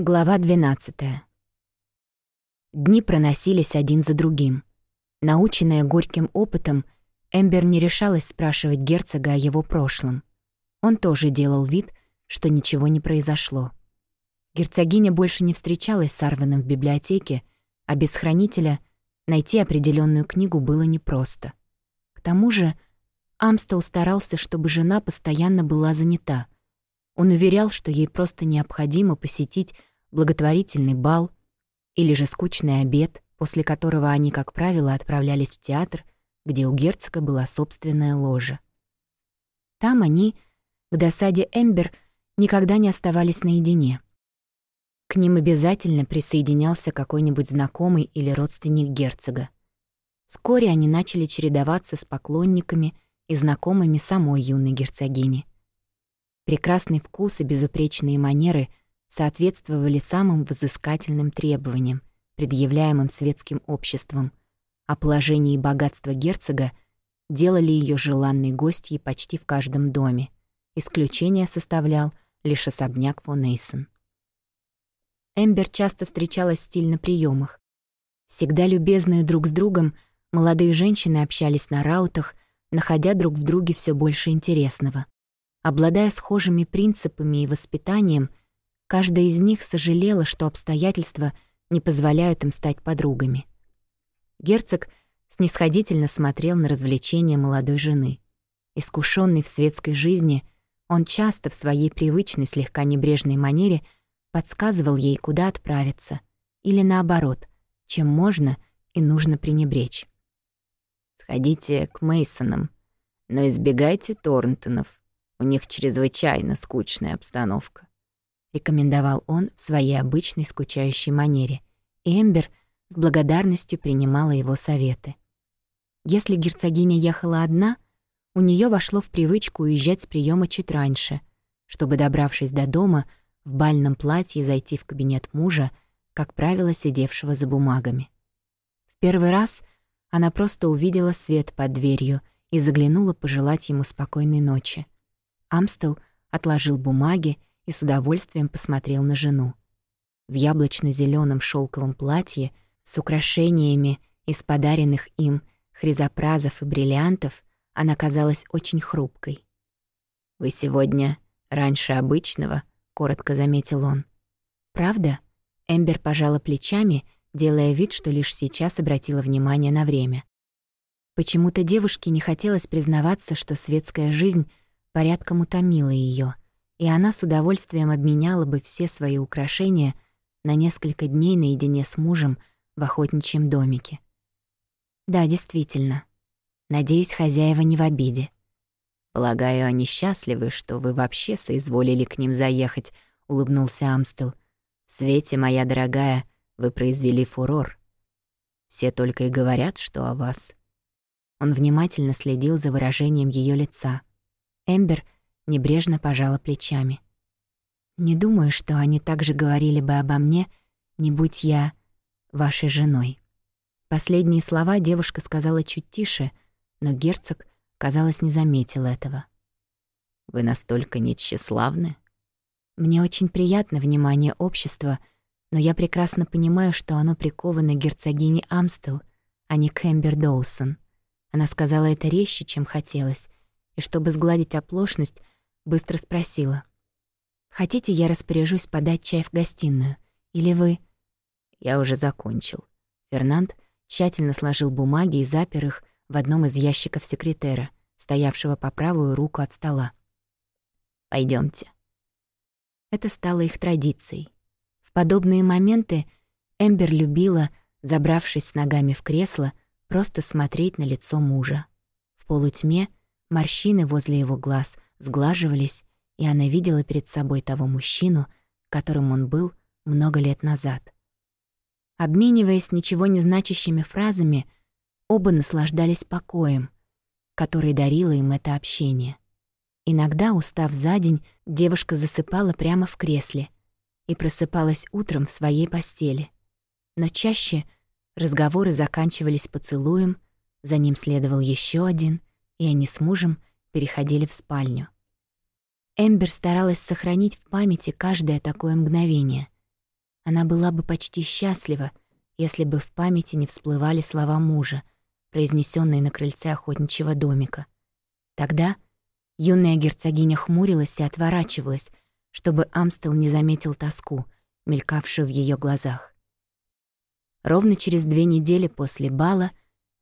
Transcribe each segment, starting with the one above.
Глава 12. Дни проносились один за другим. Наученная горьким опытом, Эмбер не решалась спрашивать герцога о его прошлом. Он тоже делал вид, что ничего не произошло. Герцогиня больше не встречалась с Арвеном в библиотеке, а без хранителя найти определенную книгу было непросто. К тому же Амстел старался, чтобы жена постоянно была занята. Он уверял, что ей просто необходимо посетить благотворительный бал или же скучный обед, после которого они, как правило, отправлялись в театр, где у герцога была собственная ложа. Там они, к досаде Эмбер, никогда не оставались наедине. К ним обязательно присоединялся какой-нибудь знакомый или родственник герцога. Вскоре они начали чередоваться с поклонниками и знакомыми самой юной герцогини. Прекрасный вкус и безупречные манеры соответствовали самым взыскательным требованиям, предъявляемым светским обществом, а положение и богатство герцога делали ее желанной гостьей почти в каждом доме. Исключение составлял лишь особняк фон Эйсон. Эмбер часто встречалась стиль на приемах. Всегда любезные друг с другом, молодые женщины общались на раутах, находя друг в друге все больше интересного. Обладая схожими принципами и воспитанием, Каждая из них сожалела, что обстоятельства не позволяют им стать подругами. Герцог снисходительно смотрел на развлечения молодой жены. Искушенный в светской жизни, он часто в своей привычной слегка небрежной манере подсказывал ей, куда отправиться, или наоборот, чем можно и нужно пренебречь. «Сходите к Мейсонам, но избегайте Торнтонов. У них чрезвычайно скучная обстановка. — рекомендовал он в своей обычной скучающей манере, Эмбер с благодарностью принимала его советы. Если герцогиня ехала одна, у нее вошло в привычку уезжать с приема чуть раньше, чтобы, добравшись до дома, в бальном платье зайти в кабинет мужа, как правило, сидевшего за бумагами. В первый раз она просто увидела свет под дверью и заглянула пожелать ему спокойной ночи. Амстел отложил бумаги и с удовольствием посмотрел на жену. В яблочно зеленом шелковом платье с украшениями из подаренных им хризопразов и бриллиантов она казалась очень хрупкой. «Вы сегодня раньше обычного», — коротко заметил он. «Правда?» — Эмбер пожала плечами, делая вид, что лишь сейчас обратила внимание на время. Почему-то девушке не хотелось признаваться, что светская жизнь порядком утомила ее и она с удовольствием обменяла бы все свои украшения на несколько дней наедине с мужем в охотничьем домике. Да, действительно. Надеюсь, хозяева не в обиде. Полагаю, они счастливы, что вы вообще соизволили к ним заехать, улыбнулся Амстел. В свете, моя дорогая, вы произвели фурор. Все только и говорят, что о вас. Он внимательно следил за выражением ее лица. Эмбер — небрежно пожала плечами. «Не думаю, что они так же говорили бы обо мне, не будь я вашей женой». Последние слова девушка сказала чуть тише, но герцог, казалось, не заметил этого. «Вы настолько нетщеславны?» «Мне очень приятно внимание общества, но я прекрасно понимаю, что оно приковано к герцогине Амстел, а не к Эмбер Доусон». Она сказала это резче, чем хотелось, и чтобы сгладить оплошность, Быстро спросила. «Хотите, я распоряжусь подать чай в гостиную? Или вы...» «Я уже закончил». Фернанд тщательно сложил бумаги и запер их в одном из ящиков секретера, стоявшего по правую руку от стола. Пойдемте. Это стало их традицией. В подобные моменты Эмбер любила, забравшись с ногами в кресло, просто смотреть на лицо мужа. В полутьме морщины возле его глаз — сглаживались, и она видела перед собой того мужчину, которым он был много лет назад. Обмениваясь ничего не значащими фразами, оба наслаждались покоем, который дарило им это общение. Иногда, устав за день, девушка засыпала прямо в кресле и просыпалась утром в своей постели. Но чаще разговоры заканчивались поцелуем, за ним следовал еще один, и они с мужем переходили в спальню. Эмбер старалась сохранить в памяти каждое такое мгновение. Она была бы почти счастлива, если бы в памяти не всплывали слова мужа, произнесенные на крыльце охотничьего домика. Тогда юная герцогиня хмурилась и отворачивалась, чтобы Амстел не заметил тоску, мелькавшую в ее глазах. Ровно через две недели после бала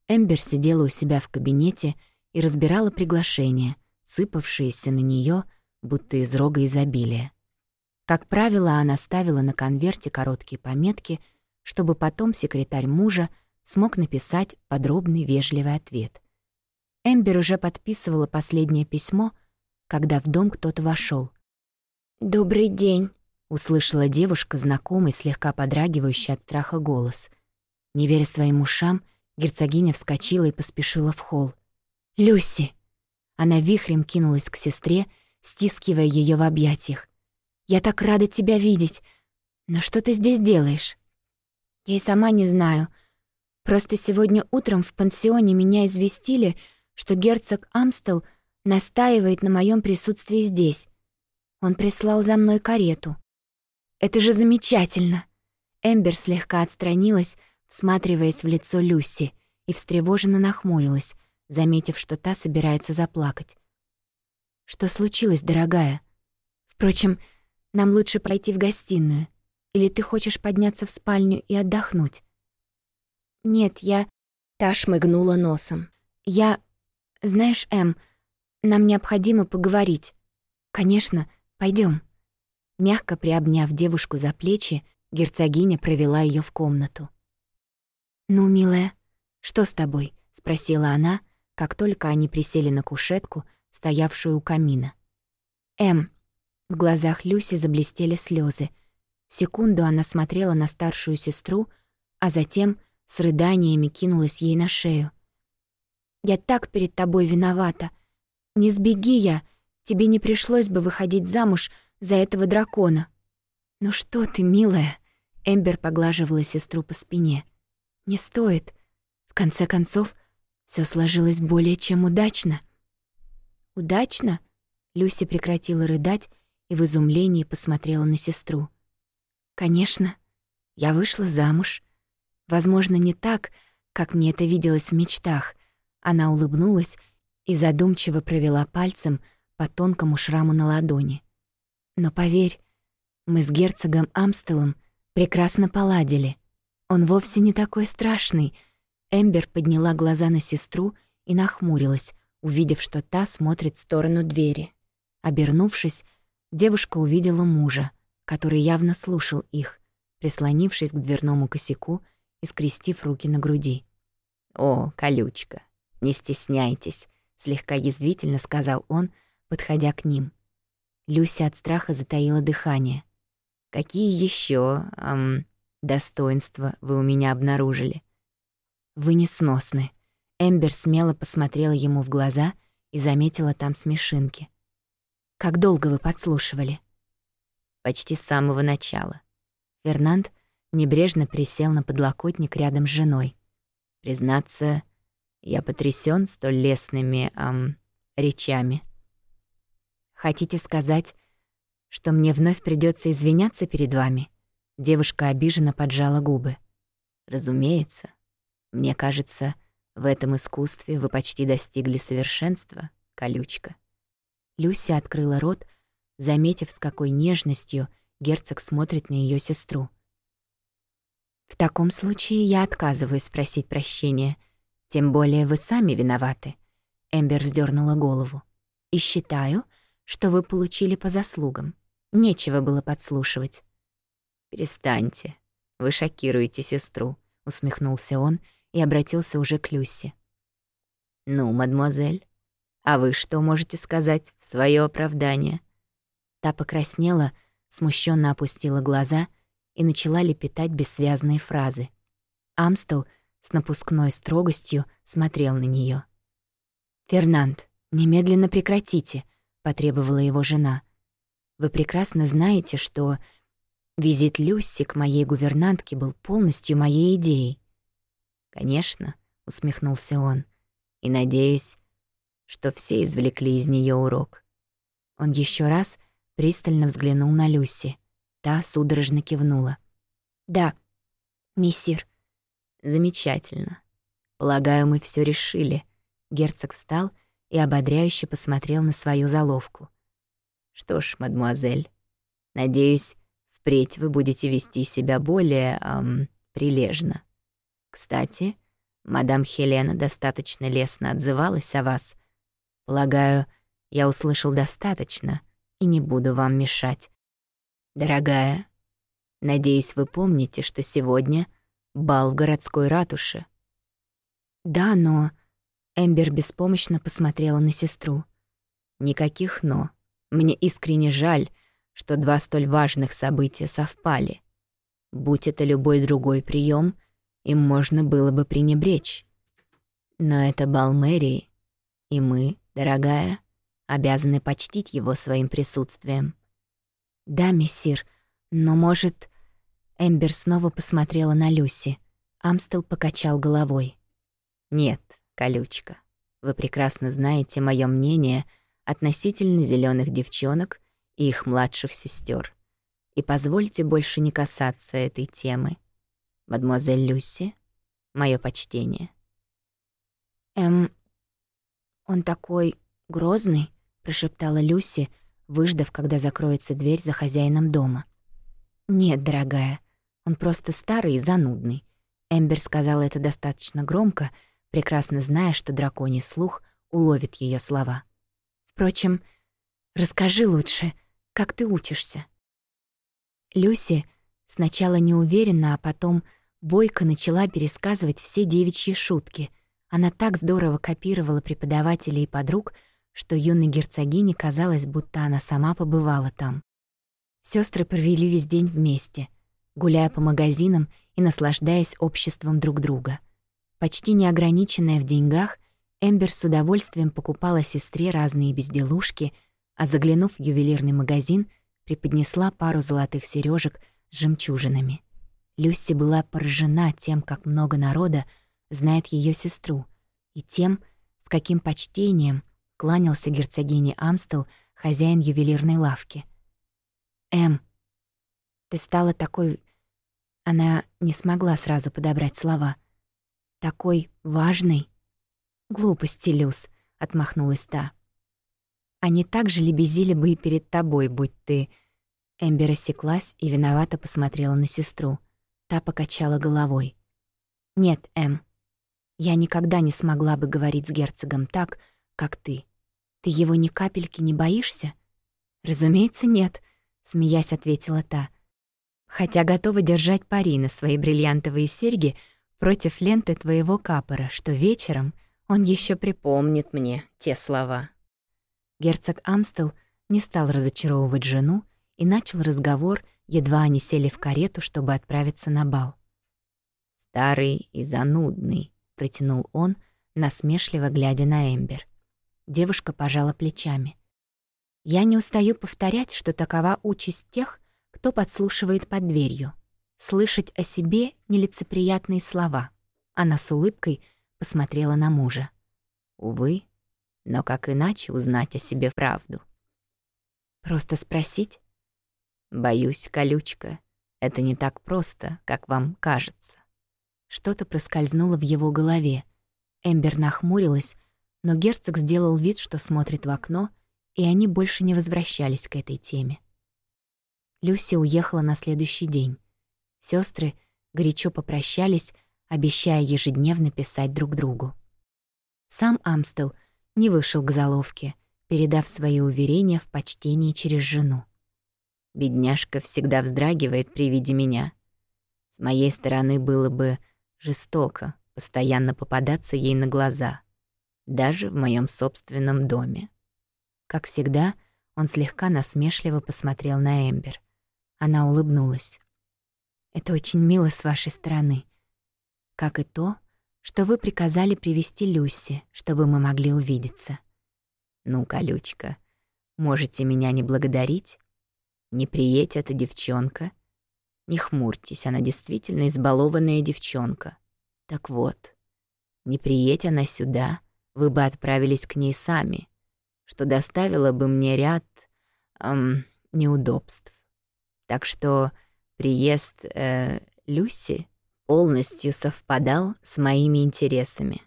Эмбер сидела у себя в кабинете и разбирала приглашения, сыпавшиеся на нее, будто из рога изобилия. Как правило, она ставила на конверте короткие пометки, чтобы потом секретарь мужа смог написать подробный вежливый ответ. Эмбер уже подписывала последнее письмо, когда в дом кто-то вошел. «Добрый день», — услышала девушка, знакомый, слегка подрагивающий от страха голос. Не веря своим ушам, герцогиня вскочила и поспешила в холл. «Люси!» Она вихрем кинулась к сестре, стискивая ее в объятиях. «Я так рада тебя видеть! Но что ты здесь делаешь?» «Я и сама не знаю. Просто сегодня утром в пансионе меня известили, что герцог Амстел настаивает на моем присутствии здесь. Он прислал за мной карету. Это же замечательно!» Эмбер слегка отстранилась, всматриваясь в лицо Люси, и встревоженно нахмурилась, заметив, что та собирается заплакать. «Что случилось, дорогая? Впрочем, нам лучше пойти в гостиную. Или ты хочешь подняться в спальню и отдохнуть?» «Нет, я...» Та шмыгнула носом. «Я... Знаешь, Эм, нам необходимо поговорить. Конечно, пойдем. Мягко приобняв девушку за плечи, герцогиня провела ее в комнату. «Ну, милая, что с тобой?» — спросила она, как только они присели на кушетку, стоявшую у камина. «Эм». В глазах Люси заблестели слезы. Секунду она смотрела на старшую сестру, а затем с рыданиями кинулась ей на шею. «Я так перед тобой виновата. Не сбеги я, тебе не пришлось бы выходить замуж за этого дракона». «Ну что ты, милая?» Эмбер поглаживала сестру по спине. Не стоит. В конце концов, все сложилось более чем удачно. Удачно? Люси прекратила рыдать и в изумлении посмотрела на сестру. Конечно, я вышла замуж. Возможно, не так, как мне это виделось в мечтах. Она улыбнулась и задумчиво провела пальцем по тонкому шраму на ладони. Но поверь, мы с герцогом Амстелом прекрасно поладили — он вовсе не такой страшный. Эмбер подняла глаза на сестру и нахмурилась, увидев, что та смотрит в сторону двери. Обернувшись, девушка увидела мужа, который явно слушал их, прислонившись к дверному косяку и скрестив руки на груди. «О, колючка, не стесняйтесь», — слегка язвительно сказал он, подходя к ним. Люся от страха затаила дыхание. «Какие еще, эм, достоинства вы у меня обнаружили. Вы несносны. Эмбер смело посмотрела ему в глаза и заметила там смешинки. Как долго вы подслушивали? Почти с самого начала. Фернанд небрежно присел на подлокотник рядом с женой. Признаться, я потрясен столь лестными, эм, речами. Хотите сказать, что мне вновь придется извиняться перед вами? Девушка обиженно поджала губы. «Разумеется. Мне кажется, в этом искусстве вы почти достигли совершенства, колючка». Люся открыла рот, заметив, с какой нежностью герцог смотрит на ее сестру. «В таком случае я отказываюсь просить прощения. Тем более вы сами виноваты». Эмбер вздернула голову. «И считаю, что вы получили по заслугам. Нечего было подслушивать. «Перестаньте. Вы шокируете сестру», — усмехнулся он и обратился уже к Люсе. «Ну, мадемуазель, а вы что можете сказать в свое оправдание?» Та покраснела, смущенно опустила глаза и начала лепетать бессвязные фразы. Амстел с напускной строгостью смотрел на нее. «Фернанд, немедленно прекратите», — потребовала его жена. «Вы прекрасно знаете, что Визит Люси к моей гувернантке был полностью моей идеей. «Конечно», — усмехнулся он, — «и надеюсь, что все извлекли из нее урок». Он еще раз пристально взглянул на Люси. Та судорожно кивнула. «Да, миссир». «Замечательно. Полагаю, мы все решили». Герцог встал и ободряюще посмотрел на свою заловку. «Что ж, мадмуазель, надеюсь, впредь вы будете вести себя более, эм, прилежно. Кстати, мадам Хелена достаточно лестно отзывалась о вас. Полагаю, я услышал достаточно и не буду вам мешать. Дорогая, надеюсь, вы помните, что сегодня бал в городской ратуше. Да, но... Эмбер беспомощно посмотрела на сестру. Никаких «но». Мне искренне жаль, что два столь важных события совпали. Будь это любой другой прием, им можно было бы пренебречь. Но это бал мэрии, и мы, дорогая, обязаны почтить его своим присутствием. «Да, мессир, но, может...» Эмбер снова посмотрела на Люси. Амстел покачал головой. «Нет, колючка, вы прекрасно знаете мое мнение относительно зеленых девчонок и их младших сестер. И позвольте больше не касаться этой темы. Мадемуазель Люси, мое почтение». «Эм, он такой грозный», — прошептала Люси, выждав, когда закроется дверь за хозяином дома. «Нет, дорогая, он просто старый и занудный». Эмбер сказала это достаточно громко, прекрасно зная, что драконий слух уловит ее слова. «Впрочем, расскажи лучше, как ты учишься?» Люси сначала неуверенно, а потом бойко начала пересказывать все девичьи шутки. Она так здорово копировала преподавателей и подруг, что юной герцогине казалось, будто она сама побывала там. Сестры провели весь день вместе, гуляя по магазинам и наслаждаясь обществом друг друга. Почти неограниченная в деньгах, Эмбер с удовольствием покупала сестре разные безделушки, а заглянув в ювелирный магазин, преподнесла пару золотых сережек с жемчужинами. Люси была поражена тем, как много народа знает ее сестру, и тем, с каким почтением кланялся герцогине Амстел хозяин ювелирной лавки. «Эм, ты стала такой...» Она не смогла сразу подобрать слова. «Такой важный?» «Глупости, Люс», — отмахнулась та. «Они так же лебезили бы и перед тобой, будь ты...» Эмбер осеклась и виновато посмотрела на сестру. Та покачала головой. «Нет, Эм, я никогда не смогла бы говорить с герцогом так, как ты. Ты его ни капельки не боишься?» «Разумеется, нет», — смеясь ответила та. «Хотя готова держать пари на свои бриллиантовые серьги против ленты твоего капора, что вечером он еще припомнит мне те слова». Герцог Амстел не стал разочаровывать жену и начал разговор, едва они сели в карету, чтобы отправиться на бал. «Старый и занудный», — протянул он, насмешливо глядя на Эмбер. Девушка пожала плечами. «Я не устаю повторять, что такова участь тех, кто подслушивает под дверью. Слышать о себе нелицеприятные слова». Она с улыбкой посмотрела на мужа. «Увы, но как иначе узнать о себе правду?» «Просто спросить?» Боюсь, колючка, это не так просто, как вам кажется. Что-то проскользнуло в его голове. Эмбер нахмурилась, но герцог сделал вид, что смотрит в окно, и они больше не возвращались к этой теме. Люси уехала на следующий день. Сестры горячо попрощались, обещая ежедневно писать друг другу. Сам Амстел не вышел к заловке, передав свои уверения в почтении через жену. Бедняжка всегда вздрагивает при виде меня. С моей стороны было бы жестоко постоянно попадаться ей на глаза, даже в моем собственном доме. Как всегда, он слегка насмешливо посмотрел на Эмбер. Она улыбнулась. «Это очень мило с вашей стороны. Как и то, что вы приказали привести Люси, чтобы мы могли увидеться». «Ну, колючка, можете меня не благодарить, не приедь эта девчонка. Не хмурьтесь, она действительно избалованная девчонка. Так вот, не приедь она сюда, вы бы отправились к ней сами, что доставило бы мне ряд эм, неудобств. Так что приезд э, Люси полностью совпадал с моими интересами.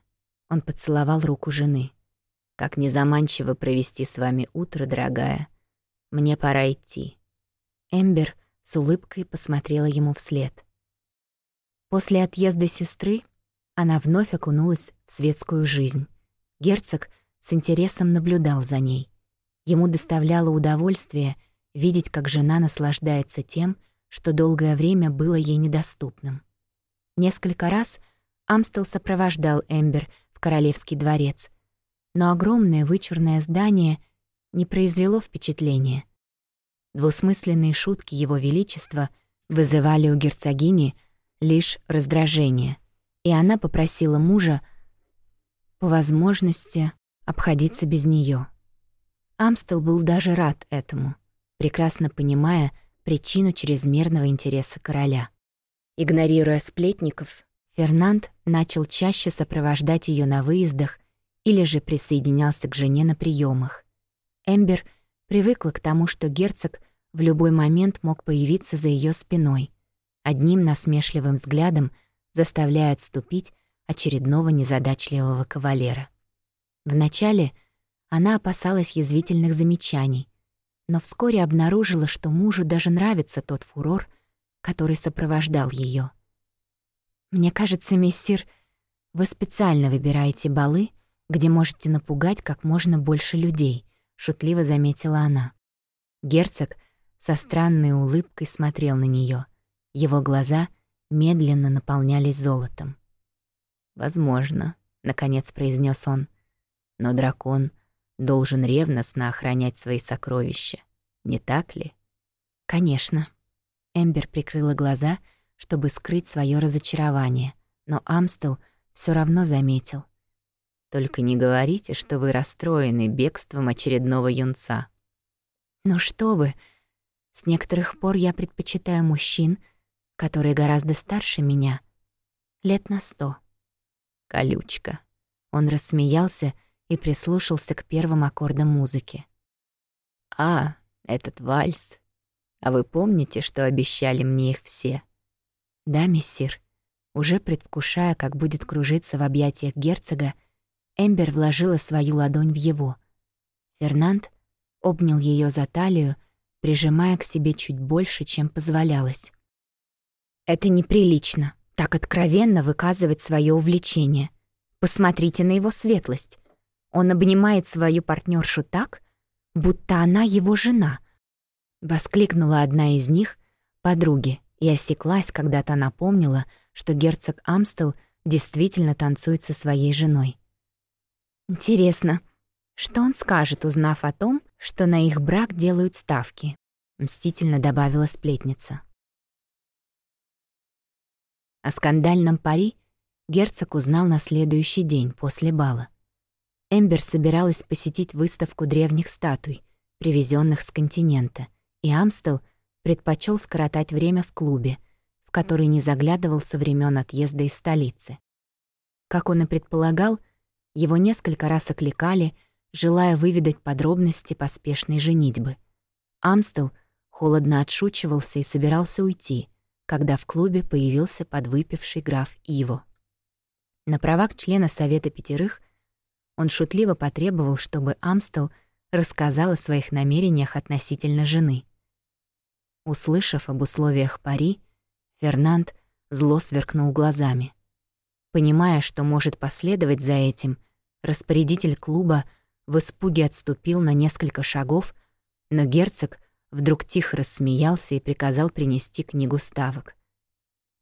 Он поцеловал руку жены. «Как незаманчиво провести с вами утро, дорогая. Мне пора идти». Эмбер с улыбкой посмотрела ему вслед. После отъезда сестры она вновь окунулась в светскую жизнь. Герцог с интересом наблюдал за ней. Ему доставляло удовольствие видеть, как жена наслаждается тем, что долгое время было ей недоступным. Несколько раз Амстел сопровождал Эмбер в Королевский дворец, но огромное вычурное здание не произвело впечатления. Двусмысленные шутки Его Величества вызывали у герцогини лишь раздражение, и она попросила мужа по возможности обходиться без нее. Амстел был даже рад этому, прекрасно понимая причину чрезмерного интереса короля. Игнорируя сплетников, Фернанд начал чаще сопровождать ее на выездах или же присоединялся к жене на приемах. Эмбер привыкла к тому, что герцог в любой момент мог появиться за ее спиной, одним насмешливым взглядом заставляя отступить очередного незадачливого кавалера. Вначале она опасалась язвительных замечаний, но вскоре обнаружила, что мужу даже нравится тот фурор, который сопровождал ее. «Мне кажется, мессир, вы специально выбираете балы, где можете напугать как можно больше людей», — шутливо заметила она. Герцог со странной улыбкой смотрел на нее. Его глаза медленно наполнялись золотом. «Возможно», — наконец произнес он. «Но дракон должен ревностно охранять свои сокровища, не так ли?» «Конечно». Эмбер прикрыла глаза, чтобы скрыть свое разочарование, но Амстел все равно заметил. «Только не говорите, что вы расстроены бегством очередного юнца». «Ну что вы, с некоторых пор я предпочитаю мужчин, которые гораздо старше меня, лет на сто» колючка. Он рассмеялся и прислушался к первым аккордам музыки. «А, этот вальс. А вы помните, что обещали мне их все?» «Да, мессир». Уже предвкушая, как будет кружиться в объятиях герцога, Эмбер вложила свою ладонь в его. Фернанд обнял ее за талию, прижимая к себе чуть больше, чем позволялось. «Это неприлично», так откровенно выказывать свое увлечение. Посмотрите на его светлость. Он обнимает свою партнершу так, будто она его жена. Воскликнула одна из них, подруги, и осеклась, когда та напомнила, что герцог Амстел действительно танцует со своей женой. Интересно, что он скажет, узнав о том, что на их брак делают ставки? Мстительно добавила сплетница. О скандальном пари герцог узнал на следующий день после бала. Эмбер собиралась посетить выставку древних статуй, привезенных с континента, и Амстел предпочел скоротать время в клубе, в который не заглядывал со времен отъезда из столицы. Как он и предполагал, его несколько раз окликали, желая выведать подробности поспешной женитьбы. Амстел холодно отшучивался и собирался уйти — когда в клубе появился подвыпивший граф Иво. На правах члена Совета Пятерых он шутливо потребовал, чтобы Амстел рассказал о своих намерениях относительно жены. Услышав об условиях пари, Фернанд зло сверкнул глазами. Понимая, что может последовать за этим, распорядитель клуба в испуге отступил на несколько шагов, но герцог вдруг тихо рассмеялся и приказал принести книгу ставок.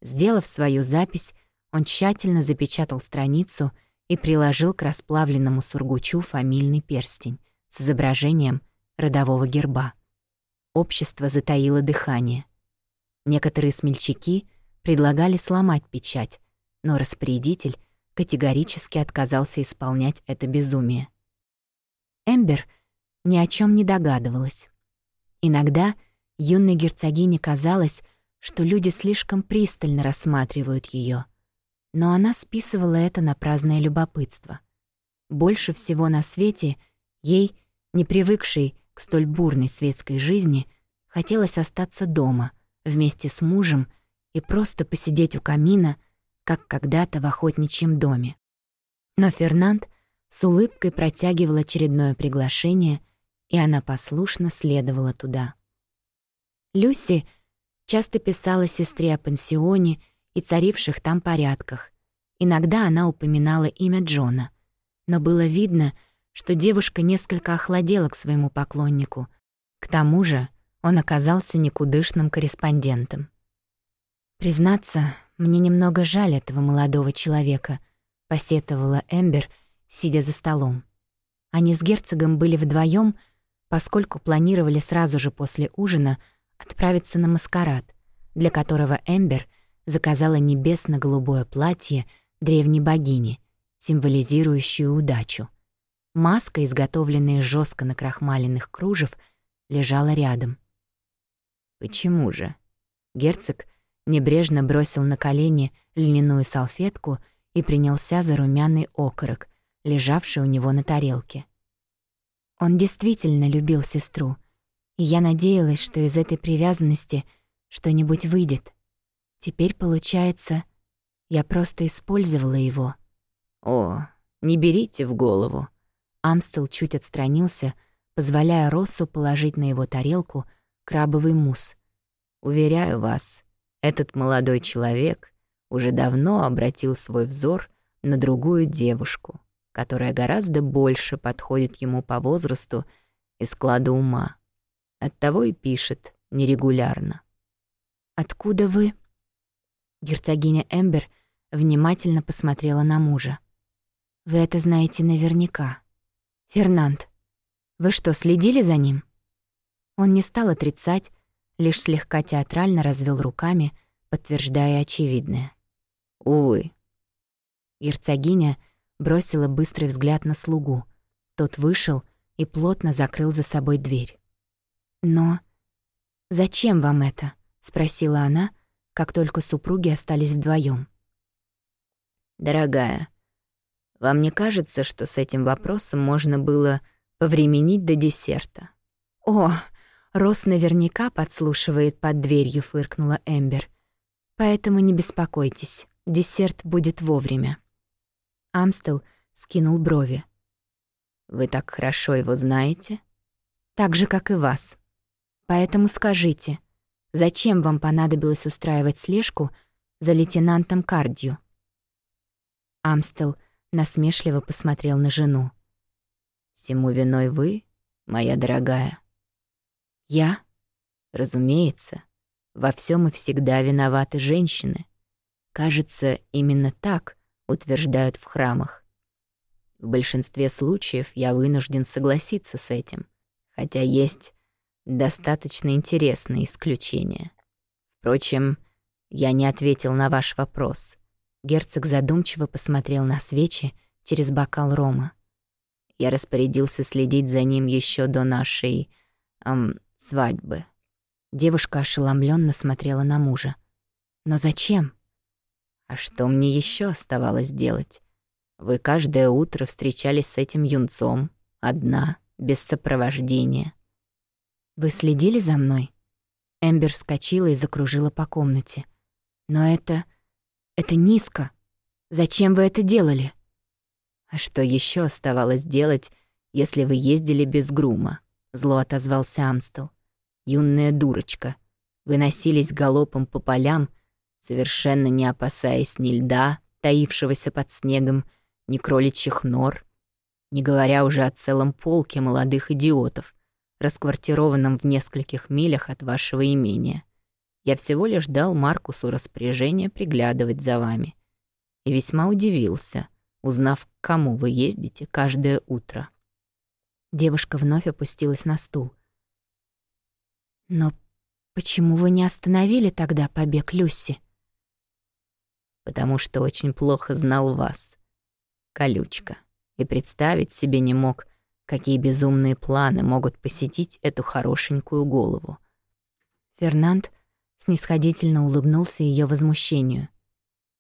Сделав свою запись, он тщательно запечатал страницу и приложил к расплавленному сургучу фамильный перстень с изображением родового герба. Общество затаило дыхание. Некоторые смельчаки предлагали сломать печать, но распорядитель категорически отказался исполнять это безумие. Эмбер ни о чем не догадывалась. Иногда юной герцогине казалось, что люди слишком пристально рассматривают ее, но она списывала это на праздное любопытство. Больше всего на свете ей, не привыкшей к столь бурной светской жизни, хотелось остаться дома вместе с мужем и просто посидеть у камина, как когда-то в охотничьем доме. Но Фернанд с улыбкой протягивал очередное приглашение, и она послушно следовала туда. Люси часто писала сестре о пансионе и царивших там порядках. Иногда она упоминала имя Джона, но было видно, что девушка несколько охладела к своему поклоннику. К тому же он оказался никудышным корреспондентом. «Признаться, мне немного жаль этого молодого человека», — посетовала Эмбер, сидя за столом. Они с герцогом были вдвоем, поскольку планировали сразу же после ужина отправиться на маскарад, для которого Эмбер заказала небесно-голубое платье древней богини, символизирующую удачу. Маска, изготовленная из жестко накрахмаленных кружев, лежала рядом. «Почему же?» Герцог небрежно бросил на колени льняную салфетку и принялся за румяный окорок, лежавший у него на тарелке. Он действительно любил сестру, и я надеялась, что из этой привязанности что-нибудь выйдет. Теперь, получается, я просто использовала его. «О, не берите в голову». Амстел чуть отстранился, позволяя Россу положить на его тарелку крабовый мусс. «Уверяю вас, этот молодой человек уже давно обратил свой взор на другую девушку, которая гораздо больше подходит ему по возрасту и складу ума. Оттого и пишет нерегулярно. «Откуда вы?» Герцогиня Эмбер внимательно посмотрела на мужа. «Вы это знаете наверняка. Фернанд, вы что, следили за ним?» Он не стал отрицать, лишь слегка театрально развел руками, подтверждая очевидное. «Увы». Герцогиня бросила быстрый взгляд на слугу. Тот вышел и плотно закрыл за собой дверь. «Но зачем вам это?» — спросила она, как только супруги остались вдвоем. «Дорогая, вам не кажется, что с этим вопросом можно было повременить до десерта?» «О, Рос наверняка подслушивает под дверью», — фыркнула Эмбер. «Поэтому не беспокойтесь, десерт будет вовремя». Амстел скинул брови. «Вы так хорошо его знаете?» «Так же, как и вас. Поэтому скажите, зачем вам понадобилось устраивать слежку за лейтенантом Кардью?» Амстел насмешливо посмотрел на жену. «Всему виной вы, моя дорогая?» «Я?» «Разумеется, во всем и всегда виноваты женщины. Кажется, именно так утверждают в храмах. В большинстве случаев я вынужден согласиться с этим, хотя есть достаточно интересные исключения. Впрочем, я не ответил на ваш вопрос. Герцог задумчиво посмотрел на свечи через бокал рома. Я распорядился следить за ним еще до нашей... Эм, свадьбы. Девушка ошеломленно смотрела на мужа. «Но зачем?» «А что мне еще оставалось делать? Вы каждое утро встречались с этим юнцом, одна, без сопровождения». «Вы следили за мной?» Эмбер вскочила и закружила по комнате. «Но это... это низко. Зачем вы это делали?» «А что еще оставалось делать, если вы ездили без грума?» Зло отозвался Амстел. «Юная дурочка. Вы носились галопом по полям, совершенно не опасаясь ни льда, таившегося под снегом, ни кроличьих нор, не говоря уже о целом полке молодых идиотов, расквартированном в нескольких милях от вашего имения. Я всего лишь дал Маркусу распоряжение приглядывать за вами. И весьма удивился, узнав, к кому вы ездите каждое утро. Девушка вновь опустилась на стул. «Но почему вы не остановили тогда побег Люси?» «Потому что очень плохо знал вас, колючка, и представить себе не мог, какие безумные планы могут посетить эту хорошенькую голову». Фернанд снисходительно улыбнулся ее возмущению.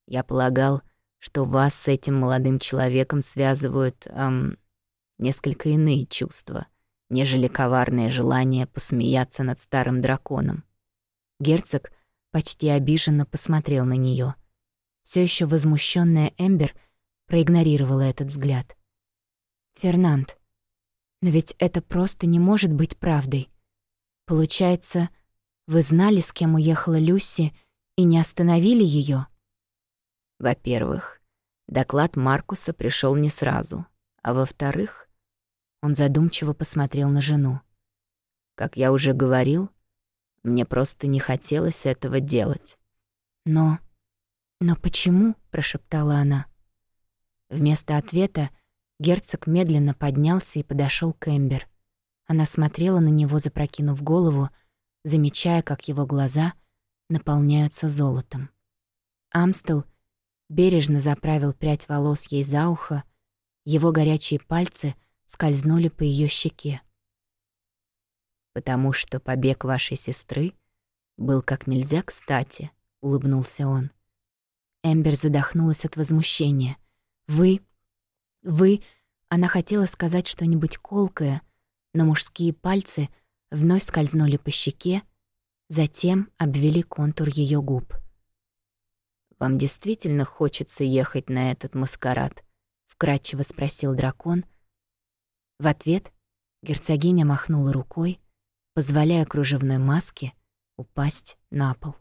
«Я полагал, что вас с этим молодым человеком связывают, эм, несколько иные чувства, нежели коварное желание посмеяться над старым драконом. Герцог почти обиженно посмотрел на нее. Все еще возмущенная Эмбер проигнорировала этот взгляд. «Фернанд, но ведь это просто не может быть правдой. Получается, вы знали, с кем уехала Люси, и не остановили ее? Во-первых, доклад Маркуса пришел не сразу, а во-вторых, он задумчиво посмотрел на жену. Как я уже говорил, мне просто не хотелось этого делать. Но... «Но почему?» — прошептала она. Вместо ответа герцог медленно поднялся и подошел к Эмбер. Она смотрела на него, запрокинув голову, замечая, как его глаза наполняются золотом. Амстел бережно заправил прядь волос ей за ухо, его горячие пальцы скользнули по ее щеке. «Потому что побег вашей сестры был как нельзя кстати», — улыбнулся он. Эмбер задохнулась от возмущения. «Вы... вы...» Она хотела сказать что-нибудь колкое, но мужские пальцы вновь скользнули по щеке, затем обвели контур ее губ. «Вам действительно хочется ехать на этот маскарад?» — вкратчиво спросил дракон. В ответ герцогиня махнула рукой, позволяя кружевной маске упасть на пол.